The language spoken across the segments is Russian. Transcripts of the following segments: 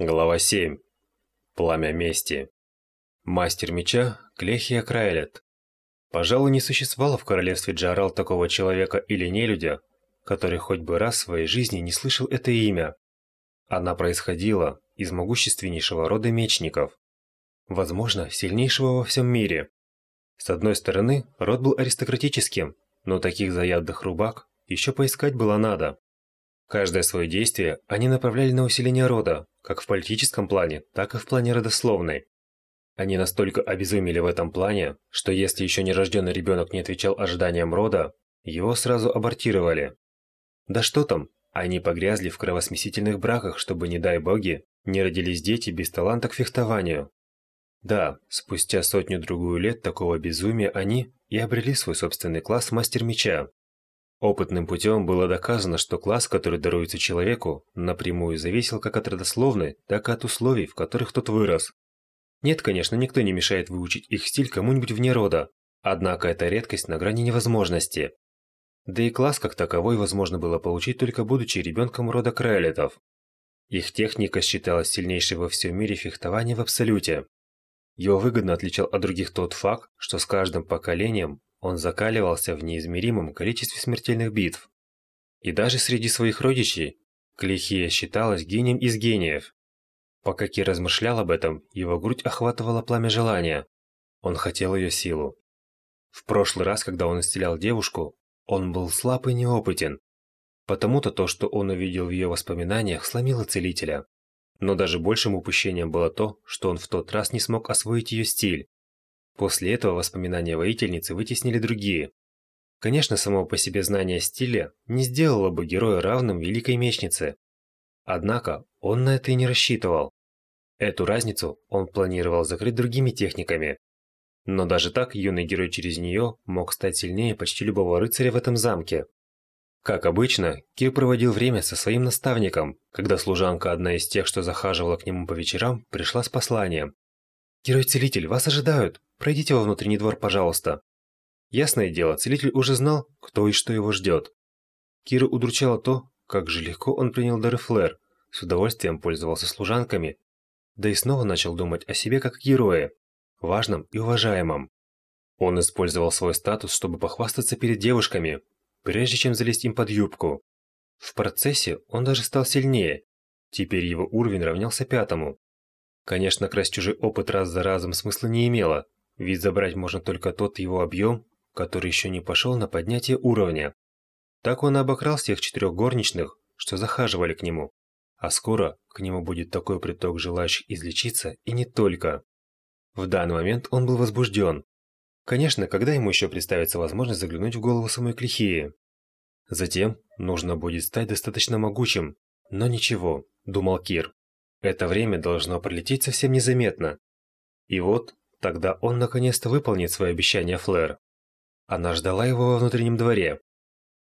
Глава 7. Пламя мести. Мастер меча Клехия Крайлет. Пожалуй, не существовало в королевстве Джарал такого человека или нелюдя, который хоть бы раз в своей жизни не слышал это имя. Она происходила из могущественнейшего рода мечников, возможно, сильнейшего во всем мире. С одной стороны, род был аристократическим, но таких заядлых рубак еще поискать было надо. Каждое свое действие они направляли на усиление рода, как в политическом плане, так и в плане родословной. Они настолько обезумели в этом плане, что если еще нерожденный ребенок не отвечал ожиданиям рода, его сразу абортировали. Да что там, они погрязли в кровосмесительных браках, чтобы, не дай боги, не родились дети без таланта к фехтованию. Да, спустя сотню-другую лет такого безумия они и обрели свой собственный класс мастер меча, Опытным путем было доказано, что класс, который даруется человеку, напрямую зависел как от родословной, так и от условий, в которых тот вырос. Нет, конечно, никто не мешает выучить их стиль кому-нибудь вне рода, однако это редкость на грани невозможности. Да и класс как таковой возможно было получить только будучи ребенком рода Крайлетов. Их техника считалась сильнейшей во всем мире фехтования в абсолюте. Его выгодно отличал от других тот факт, что с каждым поколением он закаливался в неизмеримом количестве смертельных битв. И даже среди своих родичей Клихия считалась гением из гениев. Пока Ки размышлял об этом, его грудь охватывала пламя желания. Он хотел ее силу. В прошлый раз, когда он исцелял девушку, он был слаб и неопытен. Потому-то то, что он увидел в ее воспоминаниях, сломило целителя. Но даже большим упущением было то, что он в тот раз не смог освоить ее стиль. После этого воспоминания воительницы вытеснили другие. Конечно, само по себе знание стиля не сделало бы героя равным великой мечнице. Однако он на это и не рассчитывал. Эту разницу он планировал закрыть другими техниками. Но даже так юный герой через нее мог стать сильнее почти любого рыцаря в этом замке. Как обычно, Кир проводил время со своим наставником, когда служанка, одна из тех, что захаживала к нему по вечерам, пришла с посланием. «Герой-целитель, вас ожидают! Пройдите во внутренний двор, пожалуйста». Ясное дело, целитель уже знал, кто и что его ждет. Кира удручало то, как же легко он принял дары Флэр, с удовольствием пользовался служанками, да и снова начал думать о себе как герое, важном и уважаемом. Он использовал свой статус, чтобы похвастаться перед девушками, прежде чем залезть им под юбку. В процессе он даже стал сильнее, теперь его уровень равнялся пятому. Конечно, красть чужой опыт раз за разом смысла не имело, ведь забрать можно только тот его объем, который еще не пошел на поднятие уровня. Так он обокрал всех четырех горничных, что захаживали к нему. А скоро к нему будет такой приток желающих излечиться и не только. В данный момент он был возбужден. Конечно, когда ему еще представится возможность заглянуть в голову самой Клихии. Затем нужно будет стать достаточно могучим. Но ничего, думал Кир. Это время должно пролететь совсем незаметно. И вот, тогда он наконец-то выполнит свое обещание Флэр. Она ждала его во внутреннем дворе.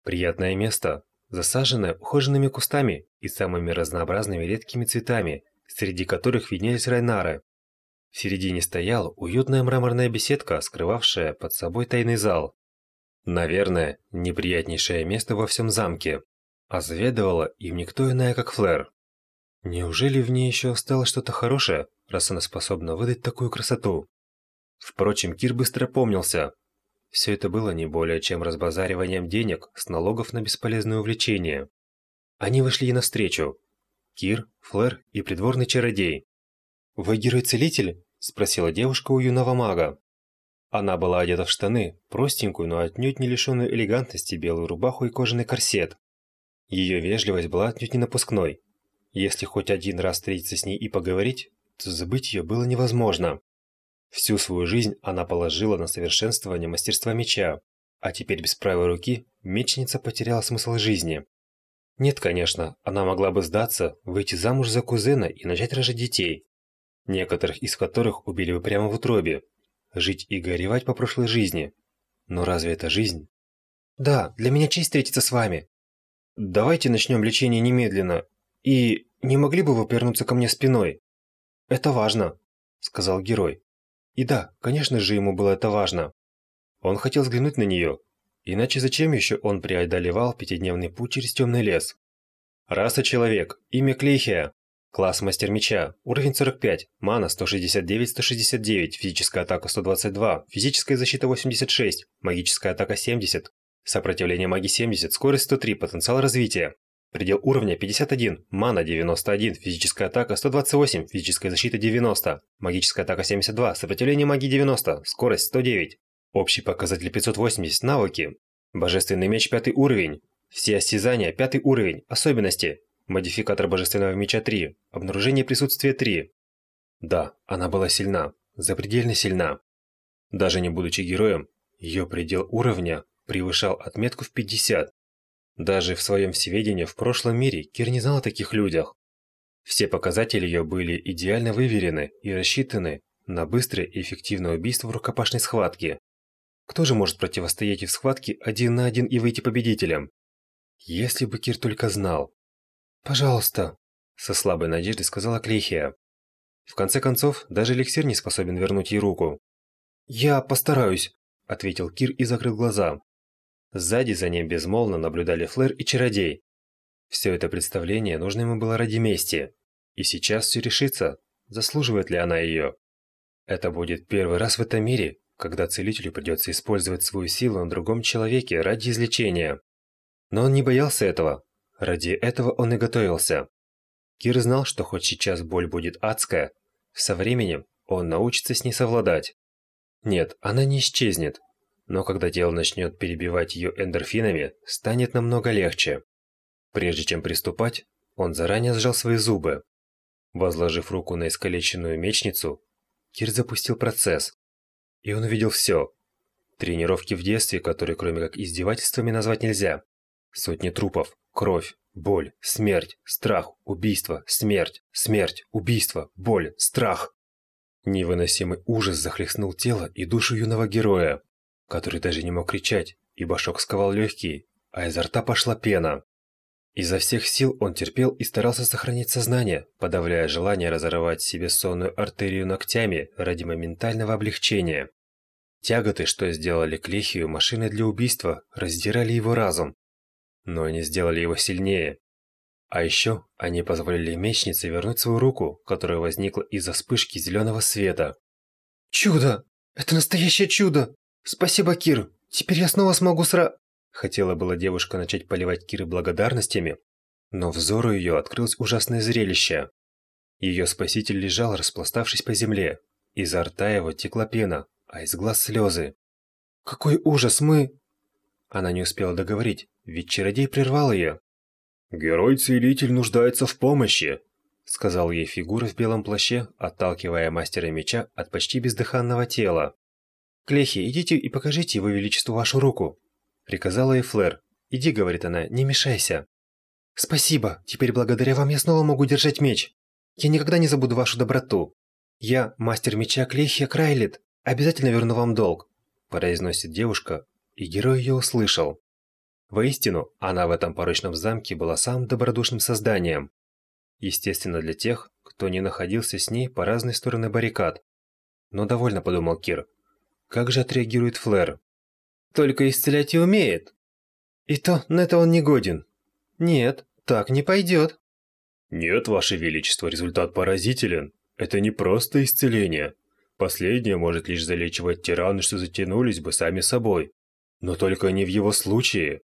Приятное место, засаженное ухоженными кустами и самыми разнообразными редкими цветами, среди которых виднелись райнары. В середине стояла уютная мраморная беседка, скрывавшая под собой тайный зал. Наверное, неприятнейшее место во всем замке. А заведовала им никто иная, как Флэр. Неужели в ней еще осталось что-то хорошее, раз она способна выдать такую красоту? Впрочем, Кир быстро помнился. Все это было не более чем разбазариванием денег с налогов на бесполезное увлечение. Они вышли ей навстречу. Кир, Флэр и придворный чародей. «Вы герой-целитель?» – спросила девушка у юного мага. Она была одета в штаны, простенькую, но отнюдь не лишенную элегантности белую рубаху и кожаный корсет. Ее вежливость была отнюдь не напускной. Если хоть один раз встретиться с ней и поговорить, то забыть ее было невозможно. Всю свою жизнь она положила на совершенствование мастерства меча, а теперь без правой руки мечница потеряла смысл жизни. Нет, конечно, она могла бы сдаться, выйти замуж за кузена и начать рожать детей, некоторых из которых убили бы прямо в утробе, жить и горевать по прошлой жизни. Но разве это жизнь? Да, для меня честь встретиться с вами. Давайте начнем лечение немедленно, и не могли бы вы повернуться ко мне спиной? Это важно, сказал герой. И да, конечно же ему было это важно. Он хотел взглянуть на нее, иначе зачем еще он преодолевал пятидневный путь через темный лес? Раса человек, имя Клейхия. Класс Мастер Меча. Уровень 45. Мана 169-169. Физическая атака 122. Физическая защита 86. Магическая атака 70. Сопротивление магии 70. Скорость 103. Потенциал развития. Предел уровня 51. Мана 91. Физическая атака 128. Физическая защита 90. Магическая атака 72. Сопротивление магии 90. Скорость 109. Общий показатель 580. Навыки. Божественный меч 5 уровень. Все осязания 5 уровень. Особенности. Модификатор Божественного Меча 3. Обнаружение присутствия 3. Да, она была сильна. Запредельно сильна. Даже не будучи героем, ее предел уровня превышал отметку в 50. Даже в своем всеведении в прошлом мире Кир не знал о таких людях. Все показатели ее были идеально выверены и рассчитаны на быстрое и эффективное убийство в рукопашной схватке. Кто же может противостоять в схватке один на один и выйти победителем? Если бы Кир только знал. «Пожалуйста», – со слабой надеждой сказала Клейхия. В конце концов, даже эликсир не способен вернуть ей руку. «Я постараюсь», – ответил Кир и закрыл глаза. Сзади за ним безмолвно наблюдали Флэр и Чародей. Все это представление нужно ему было ради мести. И сейчас все решится, заслуживает ли она ее. Это будет первый раз в этом мире, когда целителю придется использовать свою силу на другом человеке ради излечения. Но он не боялся этого, Ради этого он и готовился. Кир знал, что хоть сейчас боль будет адская, со временем он научится с ней совладать. Нет, она не исчезнет, но когда тело начнет перебивать ее эндорфинами, станет намного легче. Прежде чем приступать, он заранее сжал свои зубы. Возложив руку на искалеченную мечницу, Кир запустил процесс. И он увидел все. Тренировки в детстве, которые кроме как издевательствами назвать нельзя. Сотни трупов, Кровь, боль, смерть, страх, убийство, смерть, смерть, убийство, боль, страх. Невыносимый ужас захлестнул тело и душу юного героя, который даже не мог кричать, ибо шок сковал легкие, а изо рта пошла пена. Изо всех сил он терпел и старался сохранить сознание, подавляя желание разорвать себе сонную артерию ногтями ради моментального облегчения. Тяготы, что сделали Клехию машиной для убийства, раздирали его разум, но они сделали его сильнее. А еще они позволили мечнице вернуть свою руку, которая возникла из-за вспышки зеленого света. «Чудо! Это настоящее чудо! Спасибо, Кир! Теперь я снова смогу сра...» Хотела была девушка начать поливать Киры благодарностями, но взору ее открылось ужасное зрелище. Ее спаситель лежал, распластавшись по земле. Изо рта его текла пена, а из глаз слезы. «Какой ужас! Мы...» Она не успела договорить, ведь чародей прервал ее. «Герой-целитель нуждается в помощи», — сказал ей фигура в белом плаще, отталкивая мастера меча от почти бездыханного тела. «Клехи, идите и покажите его величеству вашу руку», — приказала ей Флэр. «Иди», — говорит она, — «не мешайся». «Спасибо, теперь благодаря вам я снова могу держать меч. Я никогда не забуду вашу доброту. Я, мастер меча Клехия Крайлет, обязательно верну вам долг», — произносит девушка, и герой ее услышал. Воистину, она в этом порочном замке была самым добродушным созданием. Естественно, для тех, кто не находился с ней по разные стороны баррикад. Но довольно подумал Кир. Как же отреагирует Флэр? Только исцелять и умеет. И то на это он не годен. Нет, так не пойдет. Нет, Ваше Величество, результат поразителен. Это не просто исцеление. Последнее может лишь залечивать те раны, что затянулись бы сами собой. Но только не в его случае.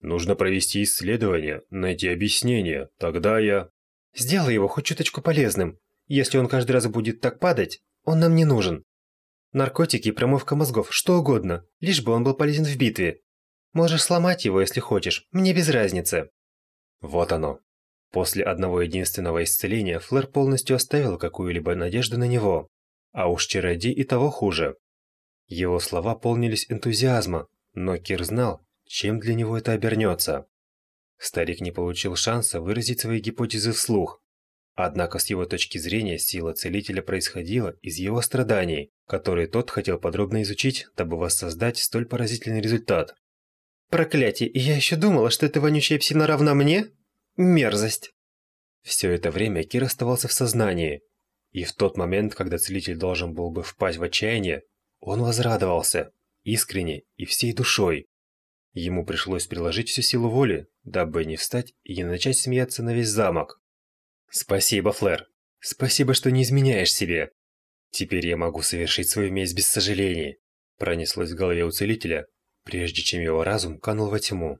Нужно провести исследование, найти объяснение, тогда я... Сделай его хоть чуточку полезным. Если он каждый раз будет так падать, он нам не нужен. Наркотики, промывка мозгов, что угодно, лишь бы он был полезен в битве. Можешь сломать его, если хочешь, мне без разницы. Вот оно. После одного единственного исцеления Флэр полностью оставила какую-либо надежду на него. А уж чародей и того хуже. Его слова полнились энтузиазма, но Кир знал, чем для него это обернется. Старик не получил шанса выразить свои гипотезы вслух. Однако с его точки зрения сила целителя происходила из его страданий, которые тот хотел подробно изучить, дабы воссоздать столь поразительный результат. «Проклятие, я еще думала, что эта вонючая псина равна мне? Мерзость!» Все это время Кир оставался в сознании. И в тот момент, когда целитель должен был бы впасть в отчаяние, он возрадовался искренне и всей душой. Ему пришлось приложить всю силу воли, дабы не встать и не начать смеяться на весь замок. Спасибо, Флэр. Спасибо, что не изменяешь себе. Теперь я могу совершить свою месть без сожалений. Пронеслось в голове у целителя, прежде чем его разум канул во тьму.